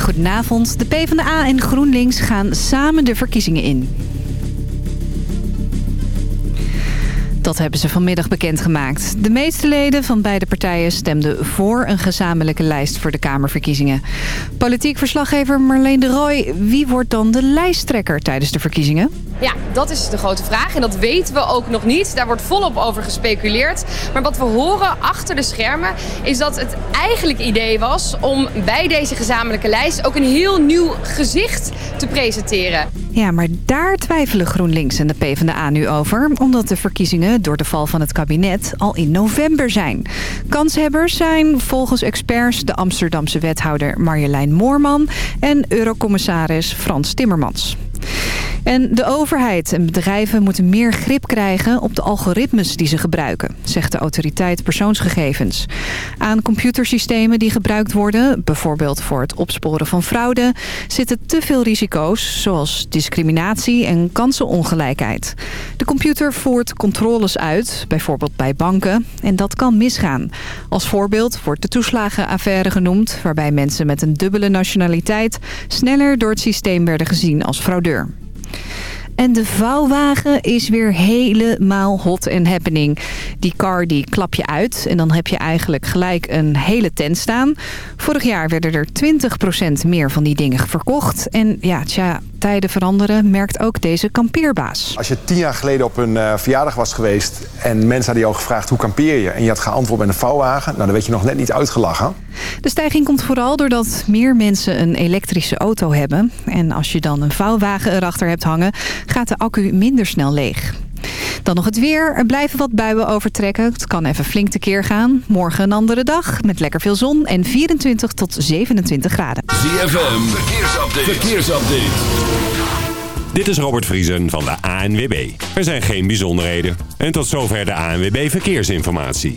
Goedenavond. De PvdA en GroenLinks gaan samen de verkiezingen in. Dat hebben ze vanmiddag bekendgemaakt. De meeste leden van beide partijen stemden voor een gezamenlijke lijst voor de Kamerverkiezingen. Politiek verslaggever Marleen de Rooij, wie wordt dan de lijsttrekker tijdens de verkiezingen? Ja, dat is de grote vraag en dat weten we ook nog niet. Daar wordt volop over gespeculeerd. Maar wat we horen achter de schermen is dat het eigenlijk idee was om bij deze gezamenlijke lijst ook een heel nieuw gezicht te presenteren. Ja, maar daar twijfelen GroenLinks en de PvdA nu over. Omdat de verkiezingen door de val van het kabinet al in november zijn. Kanshebbers zijn volgens experts de Amsterdamse wethouder Marjolein Moorman... en eurocommissaris Frans Timmermans. En de overheid en bedrijven moeten meer grip krijgen op de algoritmes die ze gebruiken, zegt de autoriteit persoonsgegevens. Aan computersystemen die gebruikt worden, bijvoorbeeld voor het opsporen van fraude, zitten te veel risico's, zoals discriminatie en kansenongelijkheid. De computer voert controles uit, bijvoorbeeld bij banken, en dat kan misgaan. Als voorbeeld wordt de toeslagenaffaire genoemd, waarbij mensen met een dubbele nationaliteit sneller door het systeem werden gezien als fraudeur. En de vouwwagen is weer helemaal hot en happening. Die car die klap je uit en dan heb je eigenlijk gelijk een hele tent staan. Vorig jaar werden er 20% meer van die dingen verkocht. En ja, tja, tijden veranderen merkt ook deze kampeerbaas. Als je tien jaar geleden op een uh, verjaardag was geweest... en mensen hadden al gevraagd hoe kampeer je... en je had geantwoord met een vouwwagen... nou, dan werd je nog net niet uitgelachen. De stijging komt vooral doordat meer mensen een elektrische auto hebben. En als je dan een vouwwagen erachter hebt hangen... gaat de accu minder snel leeg. Dan nog het weer. Er blijven wat buien overtrekken. Het kan even flink tekeer gaan. Morgen een andere dag met lekker veel zon en 24 tot 27 graden. ZFM, verkeersupdate. verkeersupdate. Dit is Robert Vriesen van de ANWB. Er zijn geen bijzonderheden. En tot zover de ANWB Verkeersinformatie.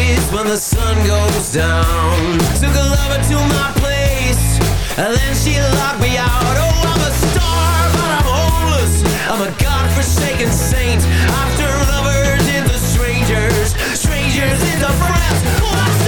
When the sun goes down. Took a lover to my place And then she locked me out. Oh, I'm a star, but I'm homeless. I'm a godforsaken saint After lovers into strangers. Strangers into friends. Oh,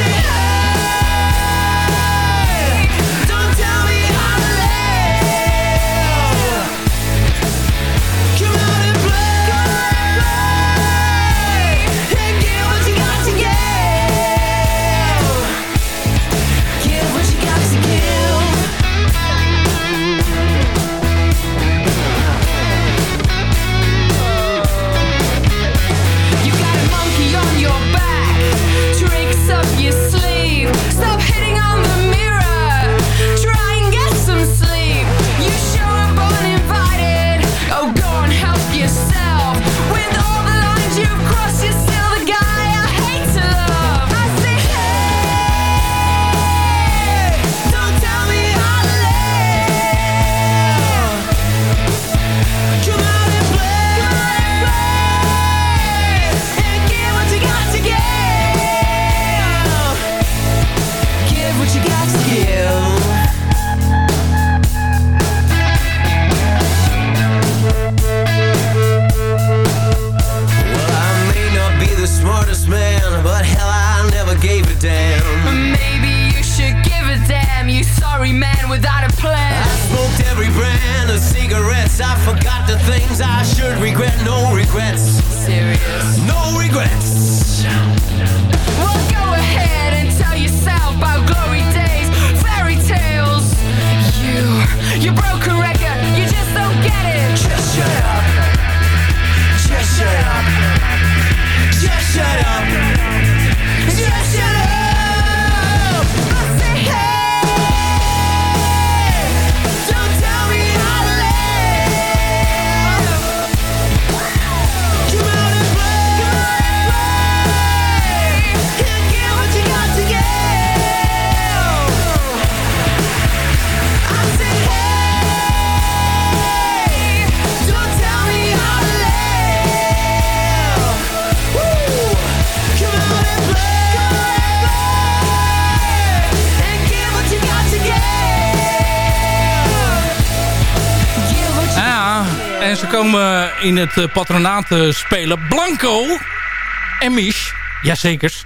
komen in het eh, patronaat eh, spelen. Blanco en Mich. Jazekers.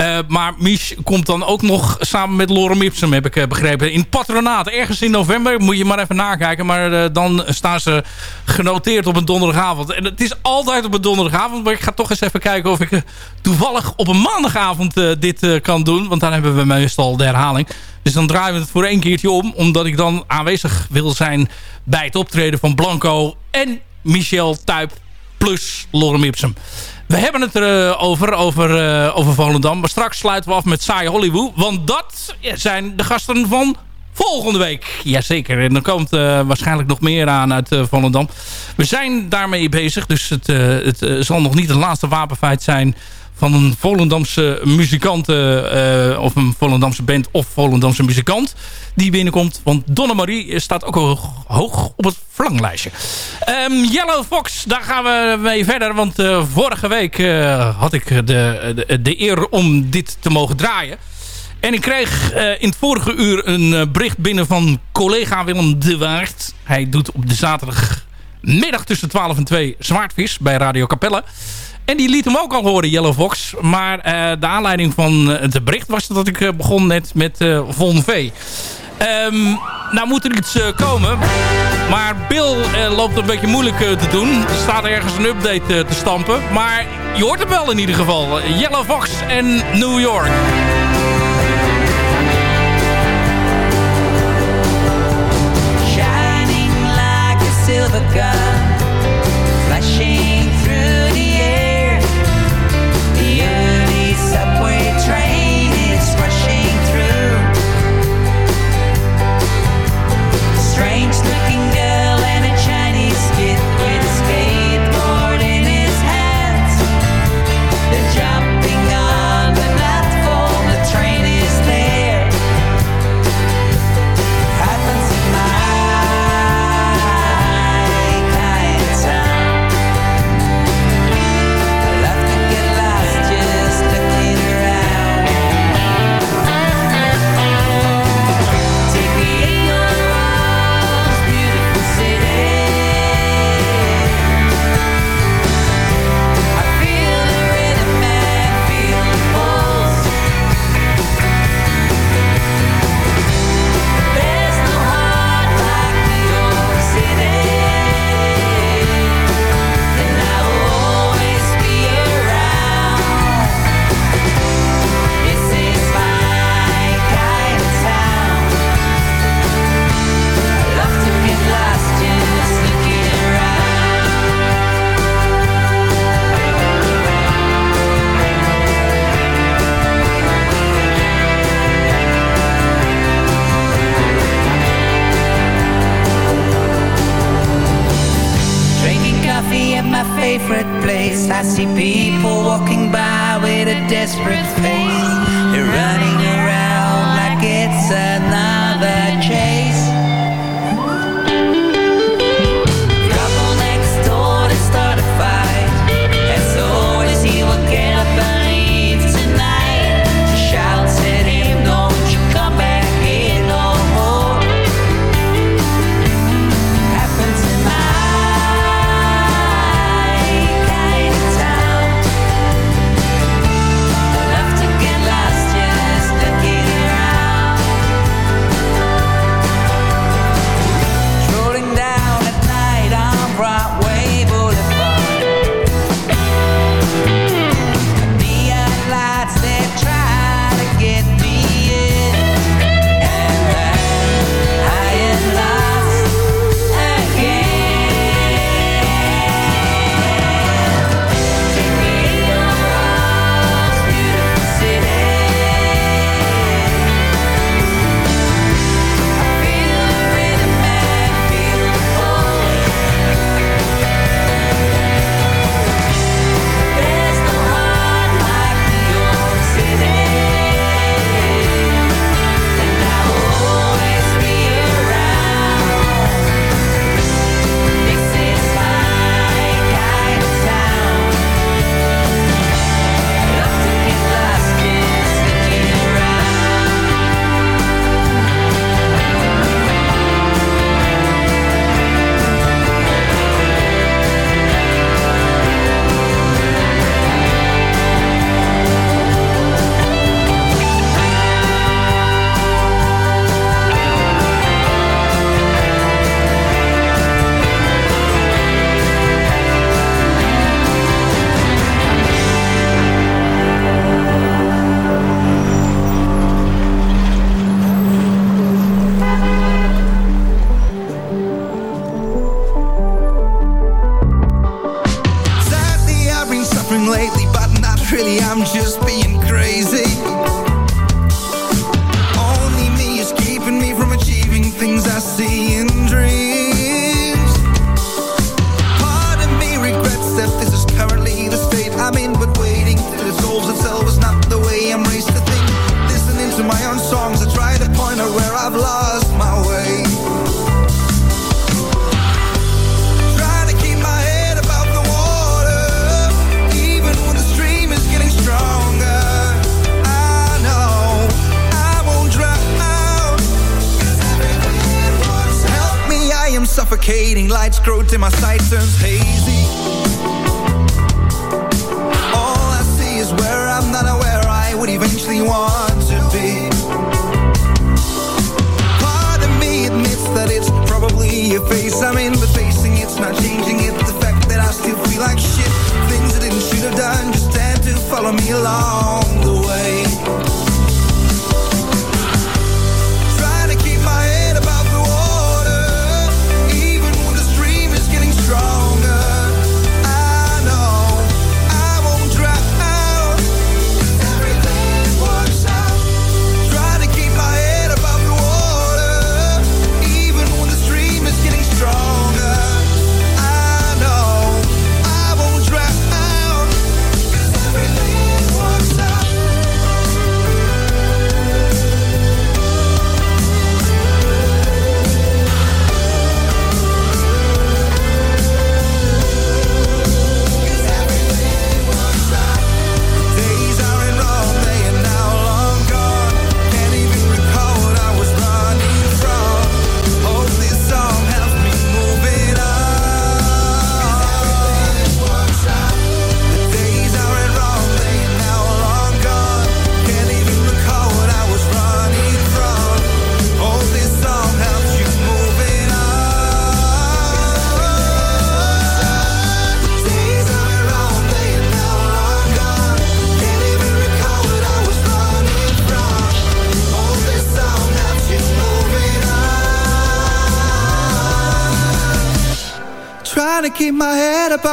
Uh, maar Mich komt dan ook nog samen met Lorem Ipsum, heb ik eh, begrepen. In patronaat, ergens in november. Moet je maar even nakijken. Maar eh, dan staan ze genoteerd op een donderdagavond. En het is altijd op een donderdagavond. Maar ik ga toch eens even kijken of ik toevallig op een maandagavond dit kan doen. Want dan hebben we meestal de herhaling. Dus dan draaien we het voor één keertje om. Omdat ik dan aanwezig wil zijn bij het optreden van Blanco en Michel Tuip plus Lorem Ipsum. We hebben het erover, uh, over, uh, over Volendam. Maar straks sluiten we af met Saai Hollywood. Want dat zijn de gasten van volgende week. Jazeker. En dan komt uh, waarschijnlijk nog meer aan uit Volendam. We zijn daarmee bezig. Dus het, het zal nog niet het laatste wapenfeit zijn van een Volendamse muzikant uh, of een Volendamse band of Volendamse muzikant die binnenkomt. Want Donna Marie staat ook hoog, hoog op het verlanglijstje. Um, Yellow Fox, daar gaan we mee verder. Want uh, vorige week had ik de, de, de, eer om dit te mogen draaien. En ik kreeg in het vorige uur een bericht binnen van collega Willem de Waard. Hij doet op de zaterdagmiddag tussen 12 en 2 Zwaardvis bij Radio Capelle. En die liet hem ook al horen, Yellow Fox. Maar uh, de aanleiding van het bericht was dat ik uh, begon net met uh, Von V. Um, nou moet er iets komen. Maar Bill loopt een beetje moeilijk te doen. Er staat ergens een update te stampen. Maar je hoort hem wel in ieder geval. Yellow Fox en New York.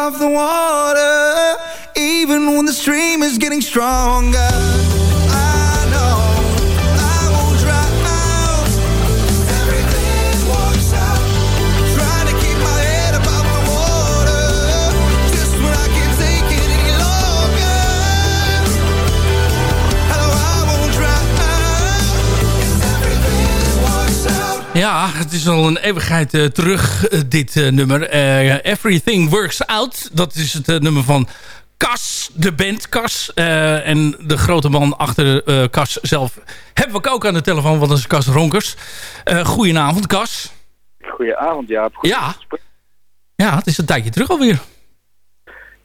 Head above the water, Ja, het is al een eeuwigheid eh, terug, eh, dit eh, nummer. Everything Works Out. Dat is het nummer van Cas, de band Cas. En de grote man achter Cas zelf hebben we ook aan de telefoon, want dat is Cas Ronkers. Goedenavond, Cas. Goedenavond, Jaap. Goed Ja. Ja, het is een tijdje terug alweer.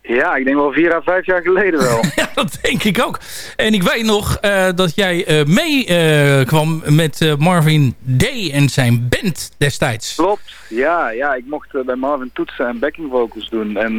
Ja, ik denk wel vier à vijf jaar geleden wel. Ja, dat denk ik ook. En ik weet nog eh, dat jij eh, mee eh, kwam met Marvin Day en zijn band destijds. Klopt, ja, ja. Ik mocht bij Marvin toetsen en backing vocals doen. En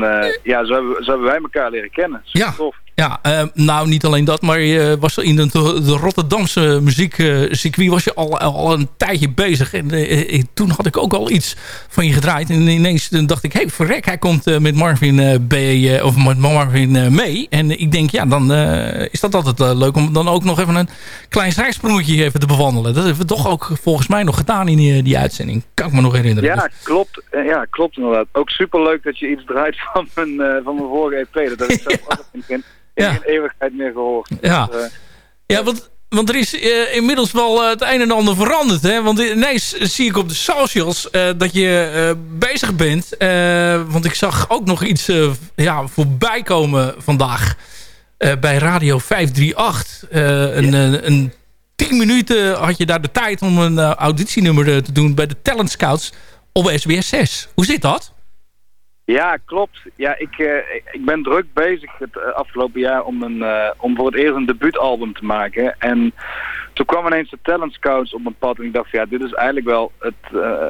ja, zo hebben, zo hebben wij elkaar leren kennen. Super Ja. tof. Ja, eh, nou niet alleen dat, maar je was in de, de Rotterdamse muziekcircuit was je al, al een tijdje bezig. En eh, eh, toen had ik ook al iets van je gedraaid. En ineens dacht ik, hé hey, verrek, hij komt eh, met Marvin eh, B, eh, of met Marvin eh, mee. En ik denk, ja, dan eh, is dat altijd eh, leuk om dan ook nog even een klein zijsprongetje even te bewandelen. Dat hebben we toch ook volgens mij nog gedaan in die, die uitzending. Kan ik me nog herinneren. Ja, klopt. Eh, Ja, klopt inderdaad. Ook super leuk dat je iets draait van mijn, eh, van mijn vorige EP. Dat ook in geen, in Ja. geen eeuwigheid meer gehoord. Ja. Dus, eh, Ja, want, want er is eh, inmiddels wel eh, het een en ander veranderd. Hè? Want ineens zie ik op de socials dat je bezig bent. Want ik zag ook nog iets ja, voorbij komen vandaag bij Radio 538. Eh, een, een, een 10 minuten had je daar de tijd om een auditienummer te doen bij de Talent Scouts op SBS 6. Hoe zit dat? Ja, klopt. Ja, ik, eh, ik ben druk bezig het eh, afgelopen jaar om, een, eh, om voor het eerst een debuutalbum te maken. En toen kwam ineens de Talent Scouts op mijn pad en ik dacht ja, dit is eigenlijk wel het,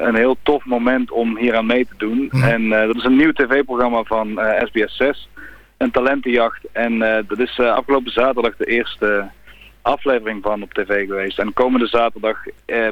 een heel tof moment om hier aan mee te doen. En eh, dat is een nieuw tv-programma van eh, SBS 6, een talentenjacht. En dat is afgelopen zaterdag de eerste aflevering van op tv geweest. En komende zaterdag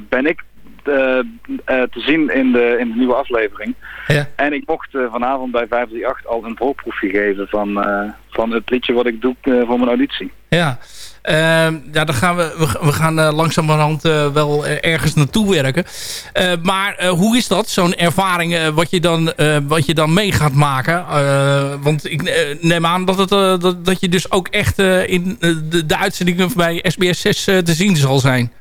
ben ik te zien in de, in de nieuwe aflevering. Ja. En ik mocht eh, vanavond bij 538 al een voorproefje geven van, eh, van het liedje wat ik doe eh, voor mijn auditie. Ja, Ehm, ja dan gaan we, we, we gaan eh, langzamerhand eh, wel eh, ergens naartoe werken. Eh, maar eh, hoe is dat, zo'n ervaring eh, wat, je dan, eh, wat je dan mee gaat maken? Eh, want ik eh, neem aan dat, het, eh, dat, dat je dus ook echt eh, in eh, de, de uitzendingen bij SBS 6 eh, te zien zal zijn.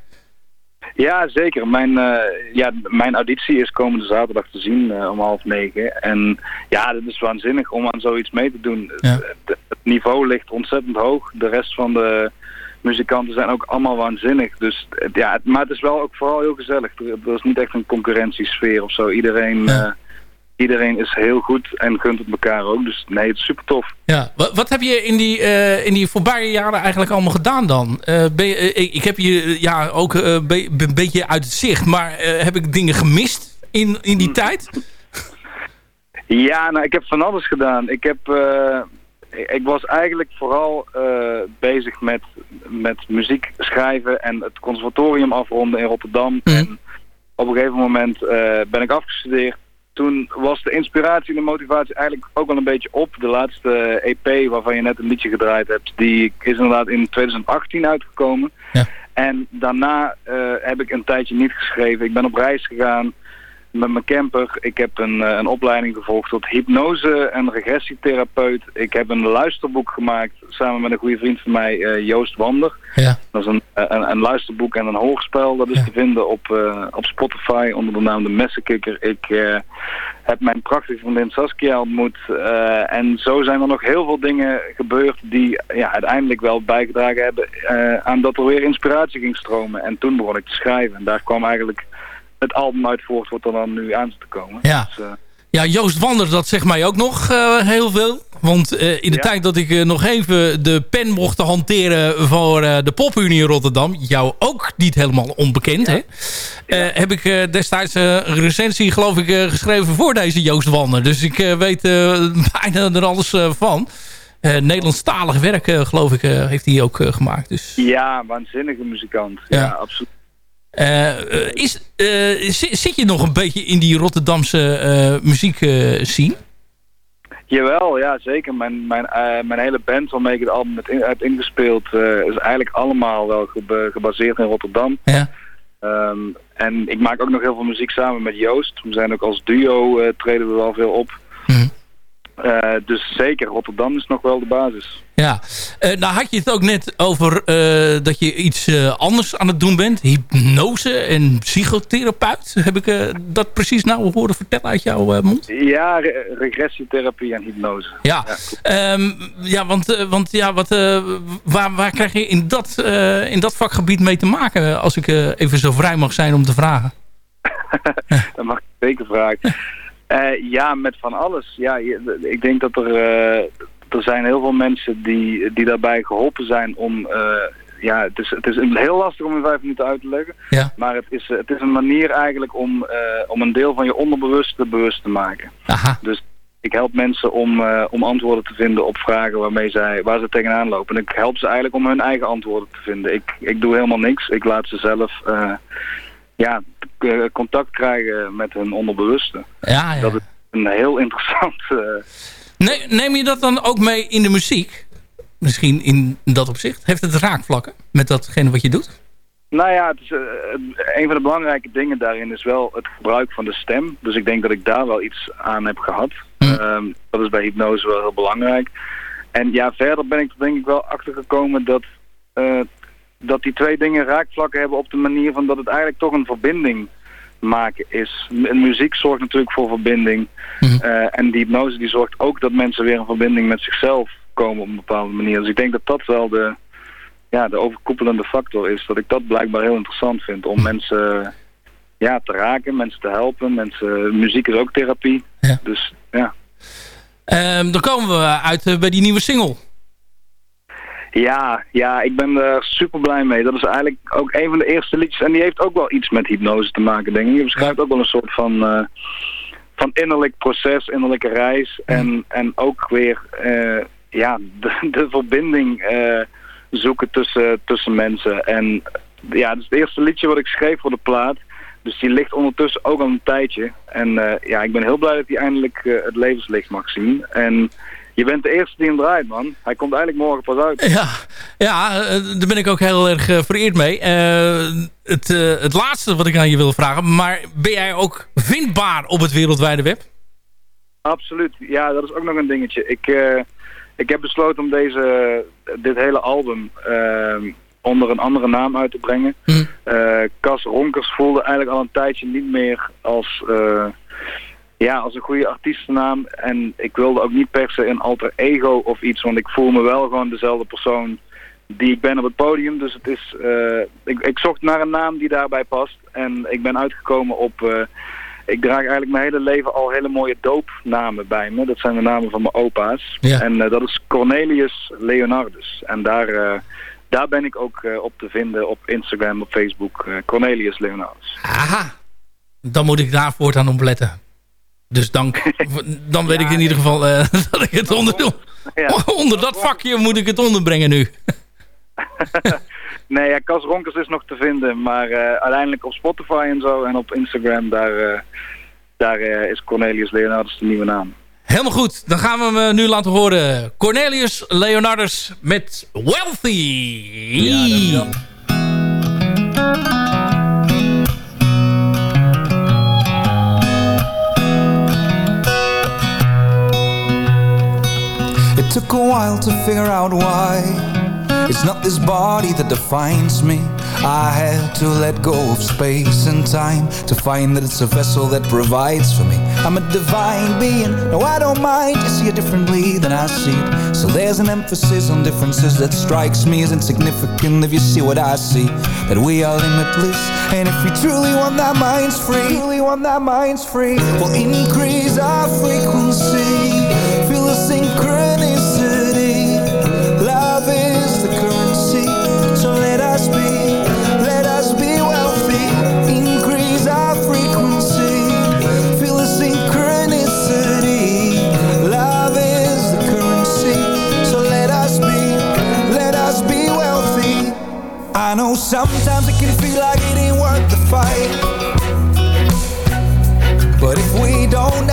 Ja, zeker. Mijn, eh, ja, mijn auditie is komende zaterdag te zien eh, om half negen. En ja, het is waanzinnig om aan zoiets mee te doen. Ja. Het, het niveau ligt ontzettend hoog. De rest van de muzikanten zijn ook allemaal waanzinnig. Dus ja, het- maar het is wel ook vooral heel gezellig. Er, er is niet echt een concurrentiesfeer of zo. Iedereen Ja. Iedereen is heel goed en gunt het elkaar ook. Dus nee, het is super tof. Ja, wat, wat heb je in die, eh, in die voorbije jaren eigenlijk allemaal gedaan dan? Eh, ben je, eh, ik, ik heb je ja, ook be- een beetje uit het zicht, maar heb ik dingen gemist in, in die tijd? Ja, nou, ik heb van alles gedaan. Ik heb, ik was eigenlijk vooral bezig met, met muziek schrijven en het conservatorium afronden in Rotterdam. En op een gegeven moment ben ik afgestudeerd. Toen was de inspiratie en de motivatie eigenlijk ook wel een beetje op. De laatste EP waarvan je net een liedje gedraaid hebt, die is inderdaad in 2018 uitgekomen. En daarna eh, heb ik een tijdje niet geschreven. Ik ben op reis gegaan met mijn camper. Ik heb een, eh, een opleiding gevolgd tot hypnose en regressietherapeut. Ik heb een luisterboek gemaakt samen met een goede vriend van mij, eh, Joost Wander. Ja. Dat is een, eh, een, een luisterboek en een hoorspel. Dat is te vinden op, op Spotify onder de naam De Messenkikker. Ik heb mijn prachtige vriendin Saskia ontmoet. en zo zijn er nog heel veel dingen gebeurd die ja, uiteindelijk wel bijgedragen hebben aan dat er weer inspiratie ging stromen. En toen begon ik te schrijven. En daar kwam eigenlijk het album uit voort wat er dan nu aan te komen. Ja. Dus, eh, Ja, Joost Wander, dat zegt mij ook nog eh, heel veel. Want eh, in de Ja. tijd dat ik nog even de pen mocht hanteren voor de Popunie in Rotterdam... jou ook niet helemaal onbekend, hè? Heb ik destijds een recensie, geloof ik, geschreven voor deze Joost Wander. Dus ik weet bijna er alles van. Nederlandstalig werk, geloof ik, heeft hij ook gemaakt. Dus, ja, waanzinnige muzikant. Ja, absoluut. is, eh, zi- zit je nog een beetje in die Rotterdamse eh muziek eh, scene? Jawel, ja zeker. Mijn, mijn, mijn hele band waarmee ik het album heb, in- heb ingespeeld is eigenlijk allemaal wel geba- gebaseerd in Rotterdam. Ja. Ehm, en ik maak ook nog heel veel muziek samen met Joost. We zijn ook als duo treden we wel veel op. Mhm. Eh, dus zeker, Rotterdam is nog wel de basis. Ja, Eh nou had je het ook net over eh, dat je iets anders aan het doen bent. Hypnose en psychotherapeut. Heb ik dat precies nou horen vertellen uit jouw mond? Ja, re- regressietherapie en hypnose. Ja, Ehm, ja want, want ja, wat, waar, waar krijg je in dat, in dat vakgebied mee te maken? Als ik even zo vrij mag zijn om te vragen. Dat mag ik zeker vragen. Eh, ja, met van alles. Ja, ik denk dat er, eh, er zijn heel veel mensen die, die daarbij geholpen zijn om... eh, ja, het is, het is heel lastig om in vijf minuten uit te leggen. Ja. Maar het is, het is een manier eigenlijk om, om een deel van je onderbewuste bewust te maken. Aha. Dus ik help mensen om, om antwoorden te vinden op vragen waarmee zij, waar ze tegenaan lopen. En ik help ze eigenlijk om hun eigen antwoorden te vinden. Ik, ik doe helemaal niks. Ik laat ze zelf ja, k- contact krijgen met hun onderbewuste. Ja, ja. Dat is een heel interessant... eh, Ne- neem je dat dan ook mee in de muziek? Misschien in dat opzicht? Heeft het raakvlakken met datgene wat je doet? Nou ja, het is, eh, een van de belangrijke dingen daarin is wel het gebruik van de stem. Dus ik denk dat ik daar wel iets aan heb gehad. Ehm, dat is bij hypnose wel heel belangrijk. En ja, verder ben ik er denk ik wel achter gekomen dat, eh, dat die twee dingen raakvlakken hebben op de manier van dat het eigenlijk toch een verbinding maken is. M- muziek zorgt natuurlijk voor verbinding. Eh, en die hypnose die zorgt ook dat mensen weer in verbinding met zichzelf komen op een bepaalde manier. Dus ik denk dat dat wel de, ja, de overkoepelende factor is. Dat ik dat blijkbaar heel interessant vind om mensen ja, te raken, mensen te helpen. Mensen, muziek is ook therapie. Dus ja. Ehm, dan komen we uit eh, bij die nieuwe single. Ja, ja, ik ben er super blij mee. Dat is eigenlijk ook een van de eerste liedjes. En die heeft ook wel iets met hypnose te maken, denk ik. Je beschrijft ook wel een soort van, eh, van innerlijk proces, innerlijke reis. En, en ook weer eh, ja, de, de verbinding eh, zoeken tussen, tussen mensen. En ja, het is het eerste liedje wat ik schreef voor de plaat. Dus die ligt ondertussen ook al een tijdje. En ja, ik ben heel blij dat hij eindelijk het levenslicht mag zien. En je bent de eerste die hem draait, man. Hij komt eigenlijk morgen pas uit. Ja, ja eh, daar ben ik ook heel erg eh, vereerd mee. Eh, het, het laatste wat ik aan je wil vragen. Maar ben jij ook vindbaar op het wereldwijde web? Absoluut. Ja, dat is ook nog een dingetje. Ik, ik heb besloten om deze, dit hele album onder een andere naam uit te brengen. Eh, Cas Ronkers voelde eigenlijk al een tijdje niet meer als, ja, als een goede artiestennaam. En ik wilde ook niet per se een alter ego of iets, want ik voel me wel gewoon dezelfde persoon die ik ben op het podium. Dus het is, eh, ik, ik zocht naar een naam die daarbij past. En ik ben uitgekomen op eh, ik draag eigenlijk mijn hele leven al hele mooie doopnamen bij me. Dat zijn de namen van mijn opa's. Ja. En eh, dat is Cornelius Leonardus. En daar, daar ben ik ook op te vinden op Instagram, op Facebook. Cornelius Leonardus. Aha. Dan moet ik daar voortaan op letten. Dus dan, dan weet ik in ieder geval eh, dat ik het onder, onder dat vakje moet ik het onderbrengen nu. Nee, ja, Cas Ronkers is nog te vinden. Maar eh, uiteindelijk op Spotify en zo en op Instagram, daar, eh, daar eh, is Cornelius Leonardus de nieuwe naam. Helemaal goed. Dan gaan we hem nu laten horen. Cornelius Leonardus met Wealthy. Took a while to figure out why. It's not this body that defines me. I had to let go of space and time To find that it's a vessel that provides for me. I'm a divine being, no I don't mind. You see it differently than I see it. So there's an emphasis on differences That strikes me as insignificant If you see what I see. That we are limitless. And if we truly want that mind's free Truly want that mind's free We'll increase our frequency But if we don't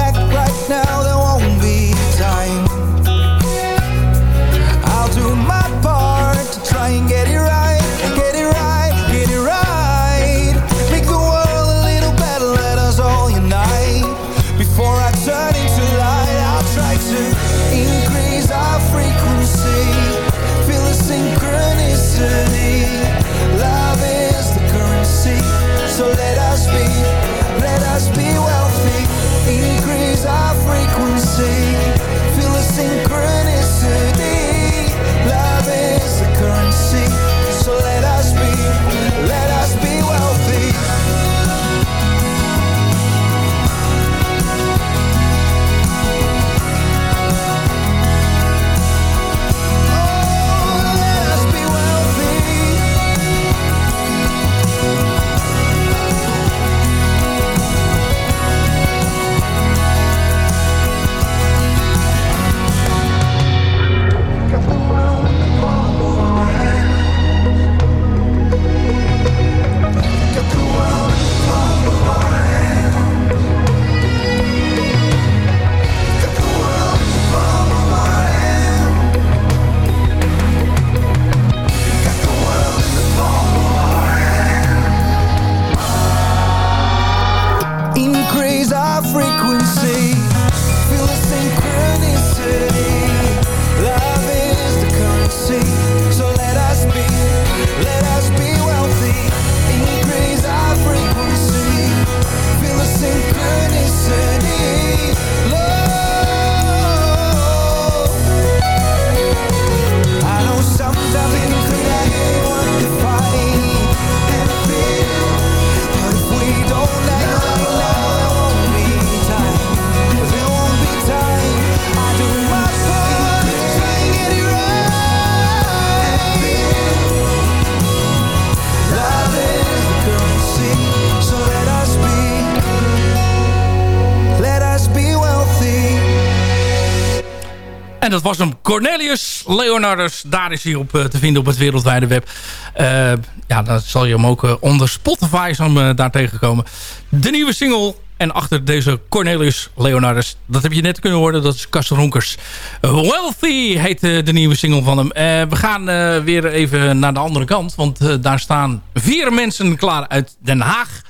Cornelius Leonardus. Daar is hij op eh, te vinden op het wereldwijde web. Eh, ja, dan zal je hem ook eh, onder Spotify zo, daar tegenkomen. De nieuwe single. En achter deze Cornelius Leonardus, dat heb je net kunnen horen, dat is Kas Ronkers. Wealthy heet de nieuwe single van hem. We gaan weer even naar de andere kant, want daar staan vier mensen klaar uit Den Haag.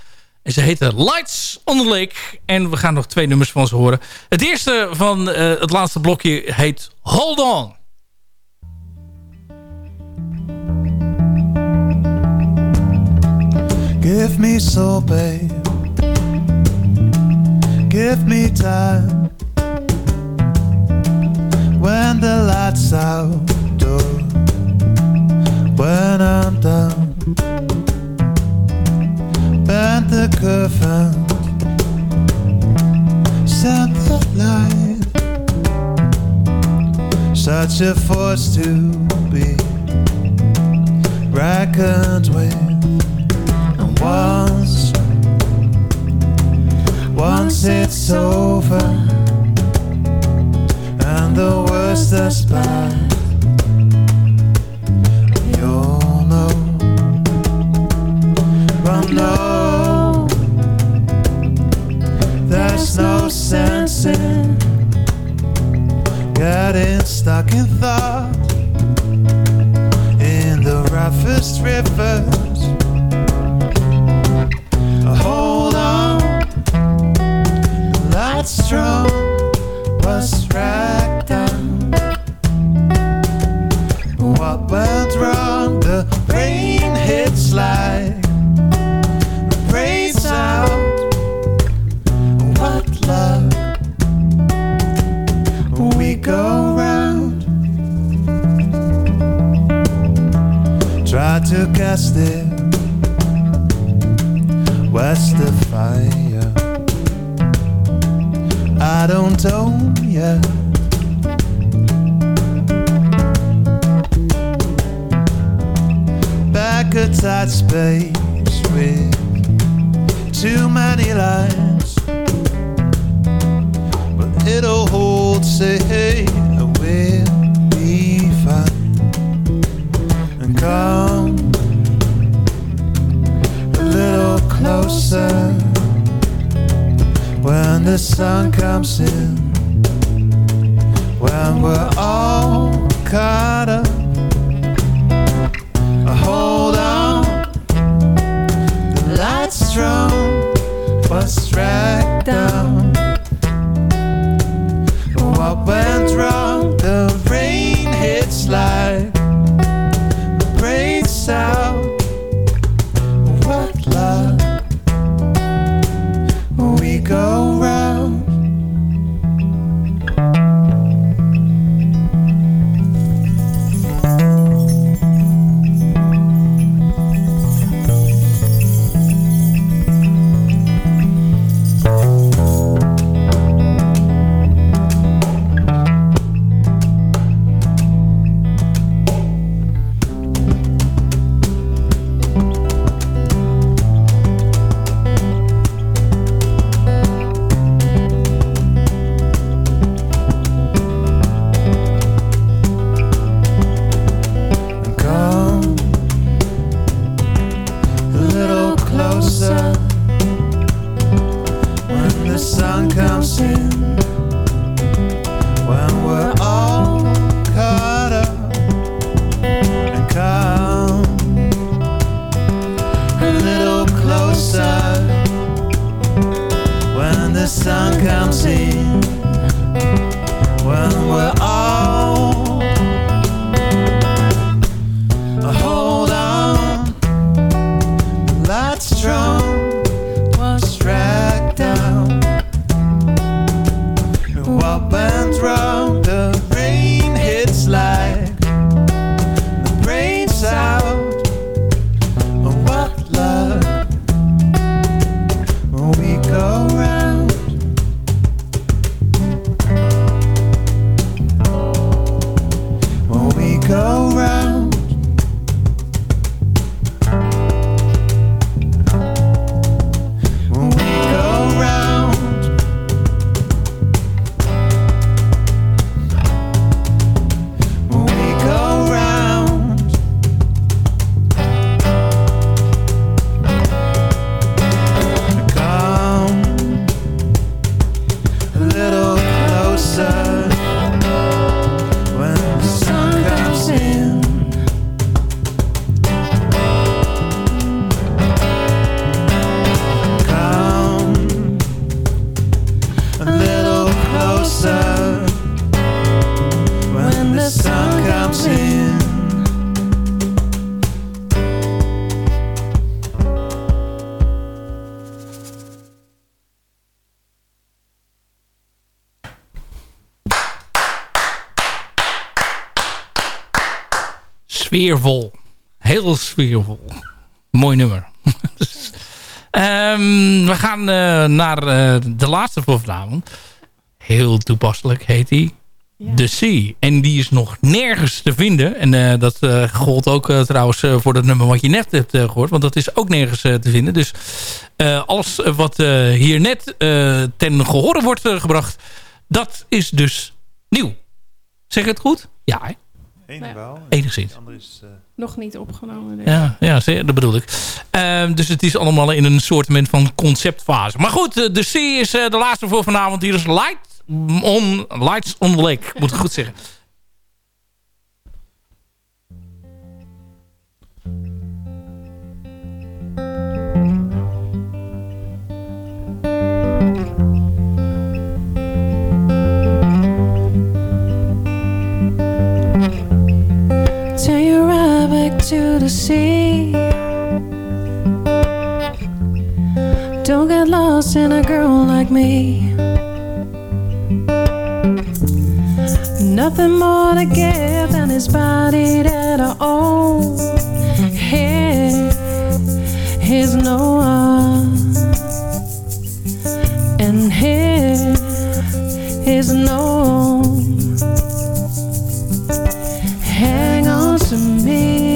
En ze heten Lights on the Lake. En we gaan nog twee nummers van ze horen. Het eerste van eh, het laatste blokje heet Hold On. Give me soul, babe. Give me time. When the lights outdoor, when I'm done, bend the curve set the light. Such a force to be reckoned with. And once, once it's over, and the worst is bad, you'll know. But no, there's no sense in getting stuck in thought in the roughest rivers. Hold on, that's strong was dragged down. What went wrong? The rain hits like Try to cast it west of fire. I don't own yet. Back a tight space with too many lines but it'll hold, say, hey, we'll be fine. And come closer when the sun comes in, when we're all caught up. Hold on, the light's strong, was dragged down. What went wrong? Sfeervol. Heel sfeervol. Mooi nummer. Ehm, we gaan eh, naar eh, de laatste voor vanavond. Heel toepasselijk heet die. The Sea. En die is nog nergens te vinden. En eh, dat eh gold ook trouwens voor dat nummer wat je net hebt eh, gehoord. Want dat is ook nergens te vinden. Dus alles wat hier net ten gehore wordt gebracht... dat is dus nieuw. Zeg ik het goed? Ja, hè? Wel. Enigszins. Is... eh, Nog niet opgenomen. Ja, ja dat bedoel ik. Ehm, dus het is allemaal in een soort van conceptfase. Maar goed, eh, de C is eh, de laatste voor vanavond. Hier is Light on, Lights on the Lake, moet ik goed zeggen. To the sea. Don't get lost in a girl like me. Nothing more to give than this body that I own. Here is no one, and here is no one. Hang on to me,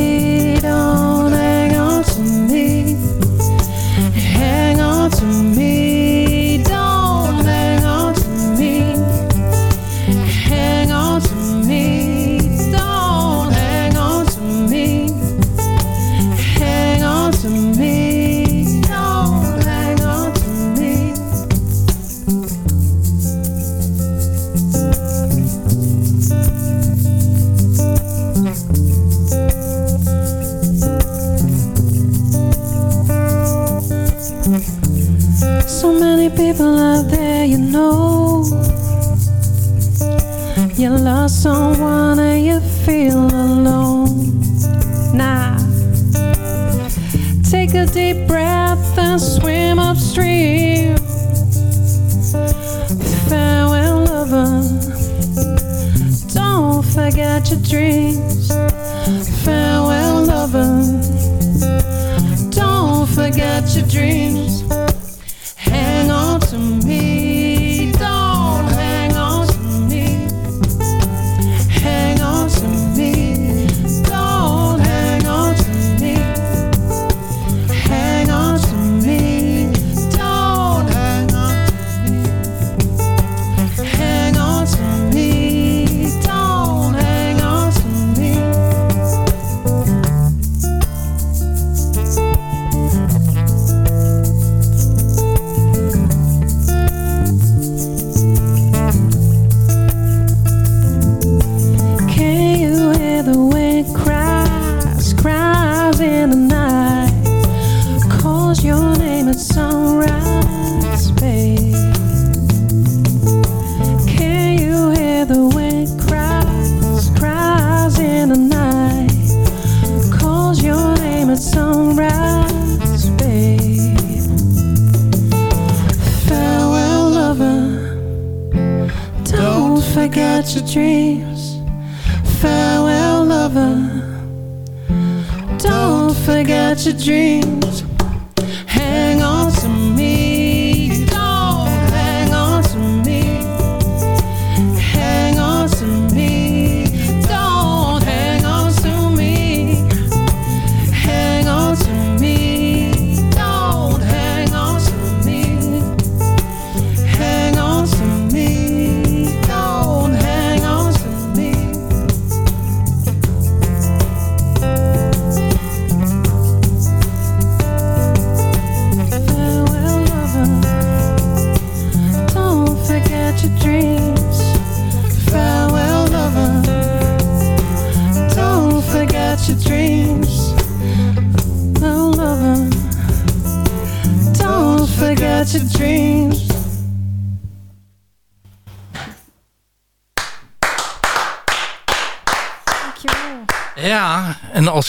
forget your dreams.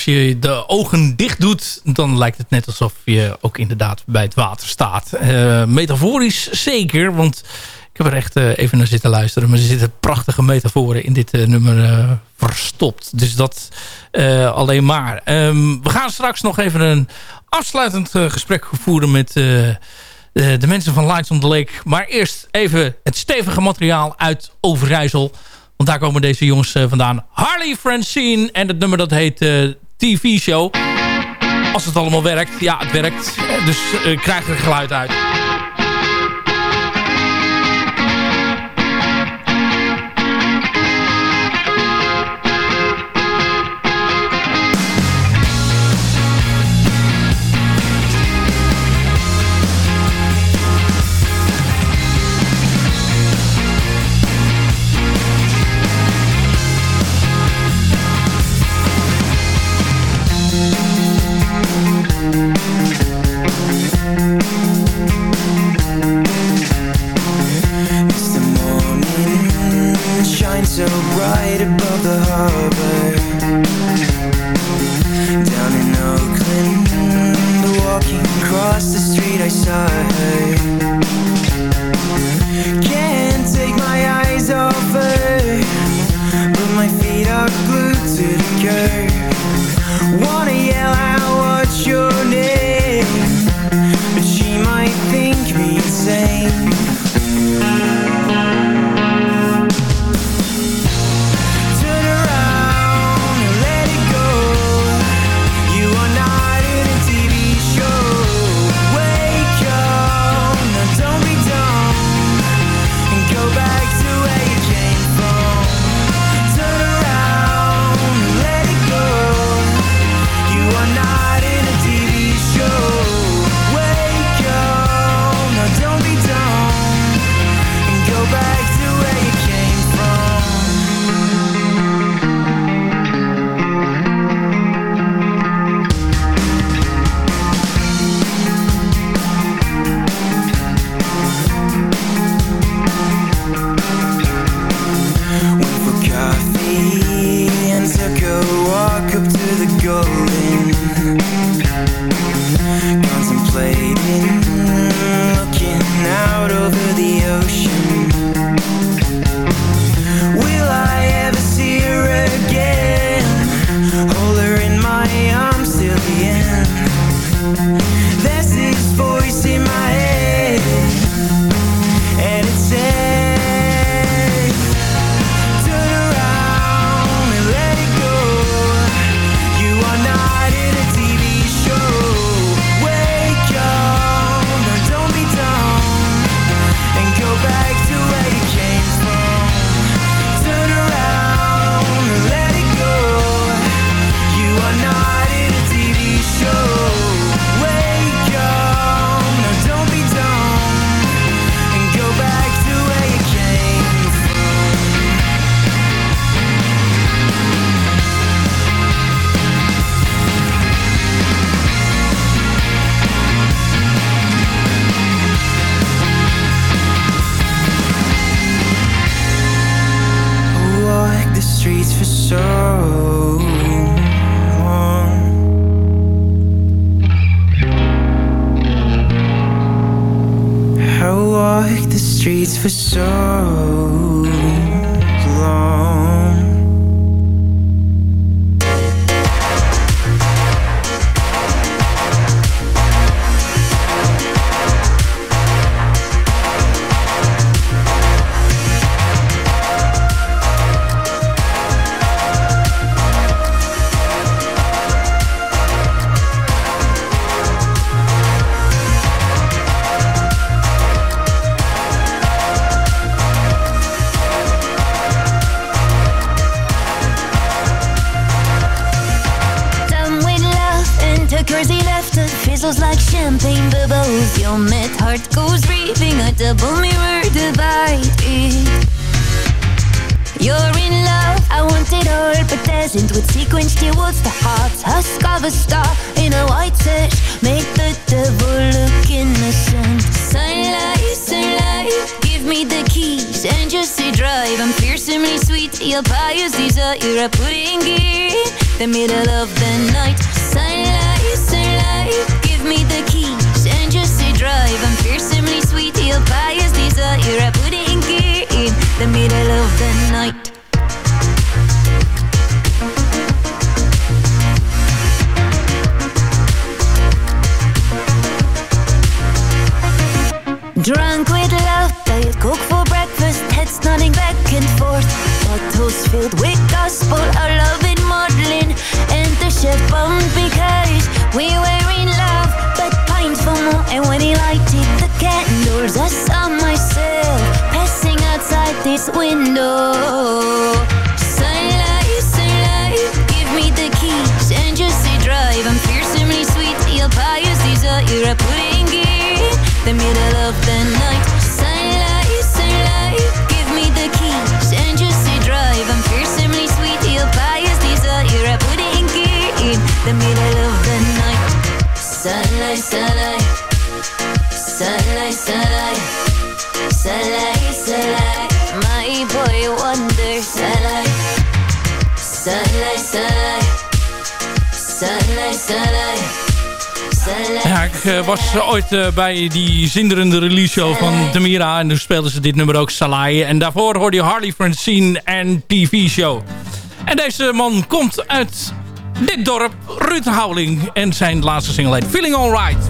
Je de ogen dicht doet... dan lijkt het net alsof je ook inderdaad bij het water staat. Eh, metaforisch zeker, want ik heb er echt eh, even naar zitten luisteren. Maar er zitten prachtige metaforen in dit eh, nummer verstopt. Dus dat alleen maar. Ehm, we gaan straks nog even een afsluitend gesprek voeren met... de, mensen van Lights on the Lake. Maar eerst even het stevige materiaal uit Overijssel. Want daar komen deze jongens vandaan. Harley Francine en het nummer dat heet TV Show. Als het allemaal werkt. Ja, het werkt. Eh, Dus eh, krijg er geluid uit. Goes raving A double mirror divided You're in love, I want it all But dazzled with sequins towards the heart. Husk of a star in a white sash Make the devil look innocent Sunlight, sunlight Give me the keys and just say drive I'm fearsomely sweet, your pious desire I put in gear the middle of the night. Sunlight, sunlight Give me the keys drive I'm fearsomely sweet, your pious desire I put in gear in the middle of the night Drunk with love, diet coke for breakfast, heads nodding back and forth. Bottles filled with gospel, our love in modeling. And the chef bummed because we were in And when he lighted the candles, I saw myself passing outside this window. Sunlight, sunlight, give me the keys and just drive. I'm fearsomely sweet, your pious desire. I put in gear, the middle of the night. Sunlight, sunlight, give me the keys and just drive. I'm sweet, your pious desire. I put in gear, the middle of the night. Sunlight, sunlight, sunlight, sunlight, sunlight, sunlight. My boy wonders, sunlight, sunlight, sunlight, sunlight, sunlight. Ja, ik eh, was ooit eh, bij die zinderende release show van Demira. En toen speelden ze dit nummer ook Salai. En daarvoor hoorde je Harley Francine en TV Show. En deze man komt uit dit dorp, Ruud Houweling. En zijn laatste single heet Feeling Alright.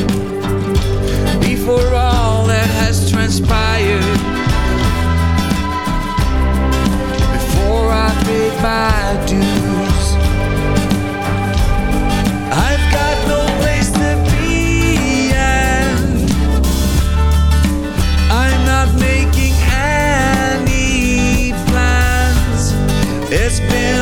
before all that has transpired. Before I paid my dues, I've got no place to be, and I'm not making any plans. It's been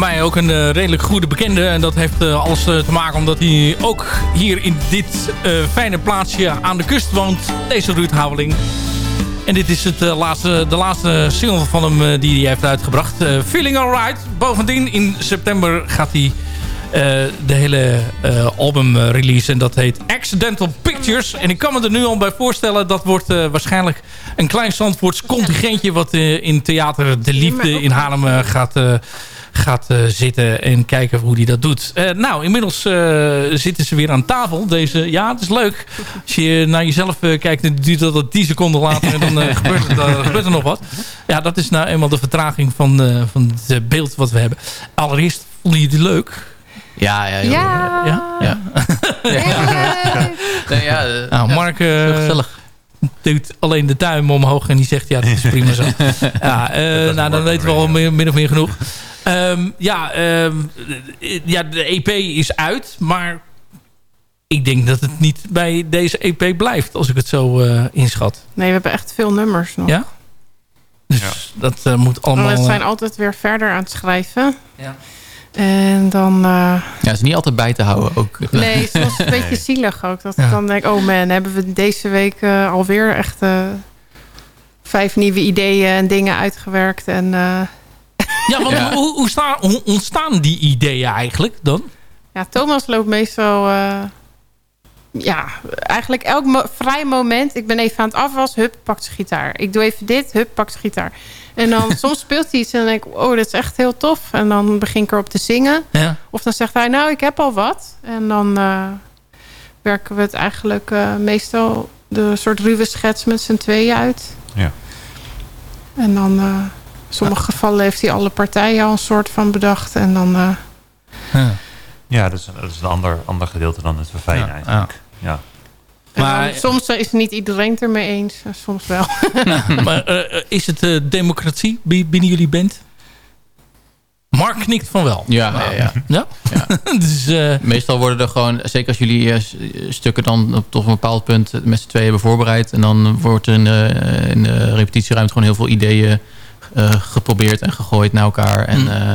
ook een eh, redelijk goede bekende. En dat heeft eh, alles eh, te maken omdat hij ook hier in dit fijne plaatsje aan de kust woont. Deze Ruud Houweling. En dit is het, laatste, de laatste single van hem die hij heeft uitgebracht. Feeling Alright. Bovendien in september gaat hij de hele album release. En dat heet Accidental Pictures. En ik kan me er nu al bij voorstellen. Dat wordt waarschijnlijk een klein Zandvoorts contingentje... wat in Theater De Liefde in Haarlem gaat... gaat eh, zitten en kijken hoe hij dat doet. Eh, nou, inmiddels eh, zitten ze weer aan tafel. Deze, ja, het is leuk. Als je naar jezelf eh, kijkt, dan duurt dat dat 10 seconden later en dan gebeurt, het, eh, gebeurt er nog wat. Ja, dat is nou eenmaal de vertraging van, eh, van het beeld wat we hebben. Allereerst, vonden jullie het leuk? Ja, ja, Ja. Ja? Ja. Nee, ja, Nou, Mark eh gezellig. duwt alleen de duim omhoog en die zegt, ja, dat is prima zo. ja, eh, nou, dan weten we al min, min of meer genoeg. Ehm, ja, ehm, eh, ja, de EP is uit, maar ik denk dat het niet bij deze EP blijft, als ik het zo eh, inschat. Nee, we hebben echt veel nummers nog. Ja? Dus dat eh, moet allemaal... we eh, zijn altijd weer verder aan het schrijven. Ja. En dan... eh, Ja, het is niet altijd bij te houden ook. nee, het een beetje zielig ook. Dat Ja. ik dan denk, oh man, hebben we deze week alweer echt eh, vijf nieuwe ideeën en dingen uitgewerkt. En, eh, Ja, want Ja. Hoe, hoe, staan, hoe ontstaan die ideeën eigenlijk dan? ja, Thomas loopt meestal... eh, ja, eigenlijk elk mo- vrij moment. Ik ben even aan het afwassen, hup, pakt zijn gitaar. Ik doe even dit, hup, pakt zijn gitaar. En dan soms speelt hij iets en dan denk ik, oh, dit is echt heel tof. En dan begin ik erop te zingen. Ja. Of dan zegt hij, nou, ik heb al wat. En dan eh, werken we het eigenlijk eh, meestal de soort ruwe schets met z'n tweeën uit. Ja. En dan, eh, in sommige gevallen heeft hij alle partijen al een soort van bedacht. En dan, eh, Ja, dat is, dat is een ander, ander gedeelte dan het verfijnen Ja, eigenlijk. Ja. Maar- dan soms is niet iedereen het ermee eens. en Soms wel. maar eh, is het eh, democratie bi- binnen jullie band? Mark knikt van wel. Ja, ja, ja. Ja? dus, eh, Meestal worden er gewoon, zeker als jullie eh, stukken dan op tot een bepaald punt met z'n tweeën hebben voorbereid. En dan wordt er in de, in de repetitieruimte gewoon heel veel ideeën eh, geprobeerd en gegooid naar elkaar. En eh,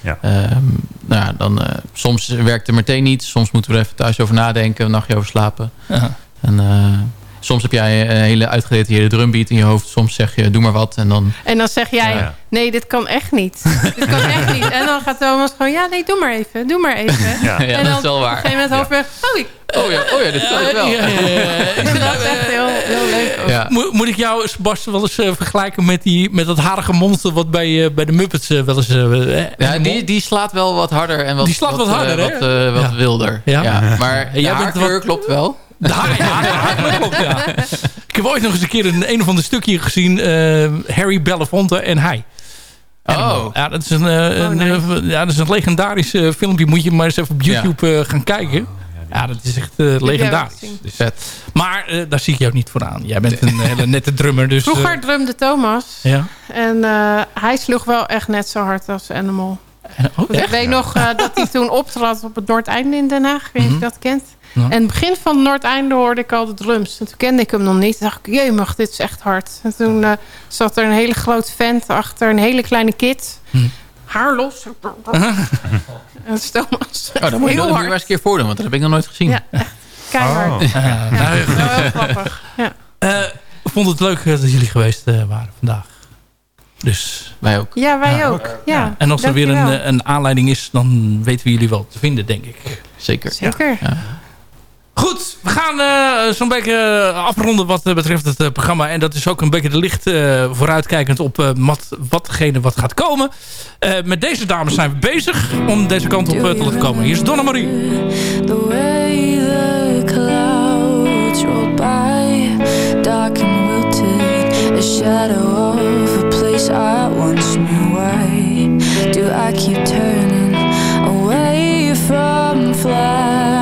Ja. ehm, nou ja, dan, eh, soms werkt het meteen niet. Soms moeten we er even thuis over nadenken, een nachtje over slapen. Ja. En eh, soms heb jij een hele uitgedetailleerde drumbeat in je hoofd. Soms zeg je, doe maar wat. En dan En dan zeg jij, Ja, ja. nee, dit kan echt niet. dit kan echt niet. En dan gaat Thomas gewoon, ja, nee, doe maar even. Doe maar even. Ja, ja, en dat dan is wel waar. op een gegeven moment halfweg, oh, ik... Oh ja, oh ja, dit kan ik wel. Ja, ja, ja. Ik vind dat echt heel, heel leuk. Ja. Mo- moet ik jou, Sebastian, wel eens eh, vergelijken met, die, met dat harige monster... wat bij, eh, bij de Muppets eh, wel eens... eh, eh, Ja, die, die slaat wel wat harder en wat, Die slaat wat eh, harder, hè? wat, eh, wat Ja. wilder. Ja. Ja. Maar En de jij bent haarkleur wat- klopt wel. De haar, ja, klopt, ja. Ik heb ooit nog eens een keer een, een of ander stukje gezien. eh, Harry Belafonte en hij. Oh. Ja, dat is een, eh, een, eh, ja, dat is een legendarisch eh, filmpje. Moet je maar eens even op YouTube eh, gaan kijken. Ja, dat is echt eh, legendarisch. Dus, maar eh, daar zie ik jou niet voor aan. Jij bent een hele nette drummer. Dus, eh, Vroeger drumde Thomas. ja. En eh, hij sloeg wel echt net zo hard als Animal. Oh, Want ik weet nog eh, dat hij toen optrad op het Noordeinde in Den Haag. Ik weet niet of je dat kent. Ja. En het begin van het Noordeinde hoorde ik al de drums. En toen kende ik hem nog niet. Toen dacht ik, jee, mag dit is echt hard. En toen eh, zat er een hele grote vent achter een hele kleine kid. Haar los. en Thomas. Oh, dan moet je dat Heel nu maar eens een keer voordoen, want dat heb ik nog nooit gezien. Ja, keihard. Oh. Nou, heel grappig. Ja. Eh, ik vond het leuk eh, dat jullie geweest eh, waren vandaag. Dus, Wij ook. Ja, wij ook. Ja, en als er weer een, een aanleiding is, dan weten we jullie wel te vinden, denk ik. Zeker. Zeker. Goed, we gaan eh, zo'n beetje eh, afronden wat eh, betreft het programma. En dat is ook een beetje de licht eh, vooruitkijkend op wat, watgene wat gaat komen. Met deze dames zijn we bezig om deze kant op te laten komen. Hier is Donna Marie. The way the clouds roll by, dark and wilted, a shadow of a place I once knew. Why do I keep turning away from flash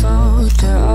phone. There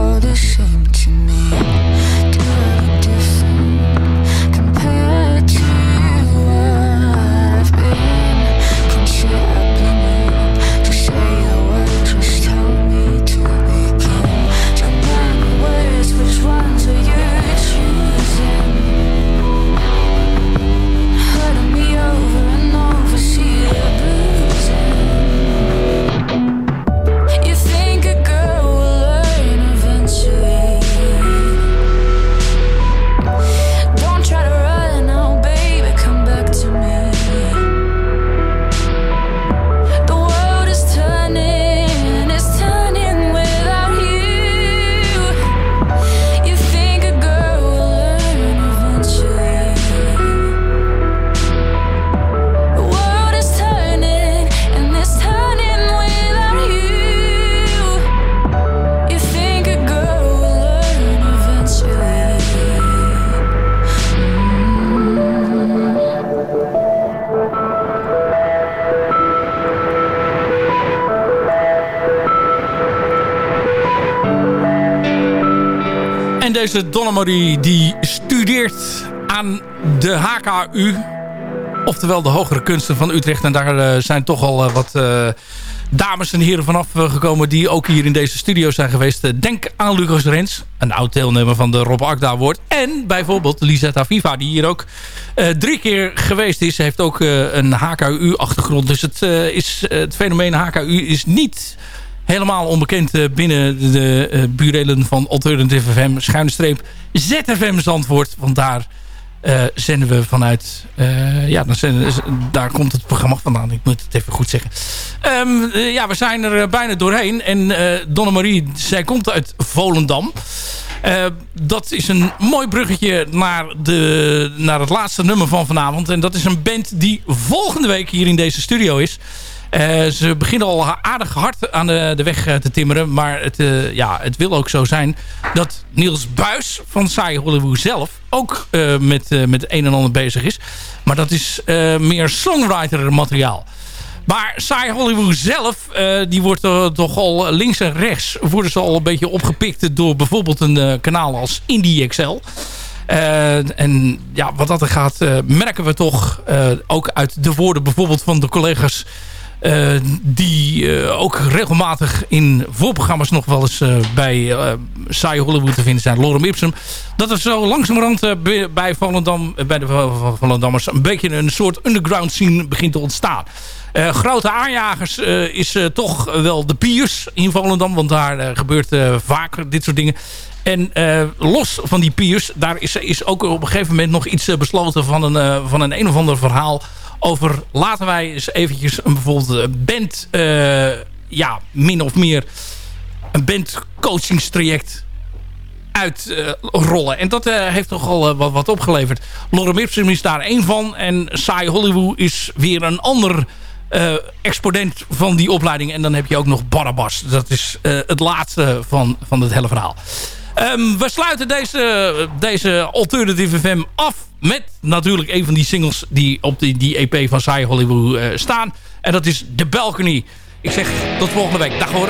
die studeert aan de HKU. Oftewel de hogere kunsten van Utrecht. En daar eh, zijn toch al eh, wat eh, dames en heren vanaf gekomen... die ook hier in deze studio zijn geweest. Denk aan Lucas Rens, een oud deelnemer van de Rob Akda Award. En bijvoorbeeld Lisetta Viva, die hier ook drie keer geweest is. Heeft ook een HKU-achtergrond. Dus het, is, het fenomeen HKU is niet helemaal onbekend binnen de burelen van Alternative FM. Schuine streep ZFM Zandvoort. Want daar eh, zenden we vanuit... eh, ja, dan daar komt het programma vandaan. Ik moet het even goed zeggen. Ehm, eh, ja, we zijn er bijna doorheen. En Donna Marie, zij komt uit Volendam. Dat is een mooi bruggetje naar, de, naar het laatste nummer van vanavond. En dat is een band die volgende week hier in deze studio is. Eh, ze beginnen al aardig hard aan de, de weg eh, te timmeren. Maar het, eh, ja, het wil ook zo zijn dat Niels Buis van Saai Hollywood zelf ook met, met een en ander bezig is. Maar dat is meer songwriter materiaal. Maar Saai Hollywood zelf, die wordt eh, toch al links en rechts... worden ze al een beetje opgepikt door bijvoorbeeld een kanaal als Indie. Eh, en ja, wat dat er gaat, merken we toch ook uit de woorden bijvoorbeeld van de collega's... eh, die eh, ook regelmatig in voorprogramma's nog wel eens eh, bij Saai Hollywood te vinden zijn. Lorem Ipsum. Dat er zo langzamerhand bij- Volendam, bij de Vo- Volendammers een beetje een soort underground scene begint te ontstaan. Grote aanjagers is toch wel de Piers in Volendam. Want daar gebeurt vaker dit soort dingen. En los van die Piers, daar is, is ook op een gegeven moment nog iets besloten van een, van een een of ander verhaal. Over laten wij eens eventjes een bijvoorbeeld band, eh, ja, min of meer een bandcoachingstraject uitrollen. en dat eh, heeft toch al eh, wat, wat opgeleverd. Lorem Ipsum is daar één van. En Saai Hollywood is weer een ander eh, exponent van die opleiding. En dan heb je ook nog Barabbas. Dat is eh, het laatste van, van het hele verhaal. Ehm, we sluiten deze, deze Alternative FM af met natuurlijk een van die singles die op die, die EP van Saai Hollywood eh, staan. En dat is The Balcony. Ik zeg tot volgende week. Dag hoor.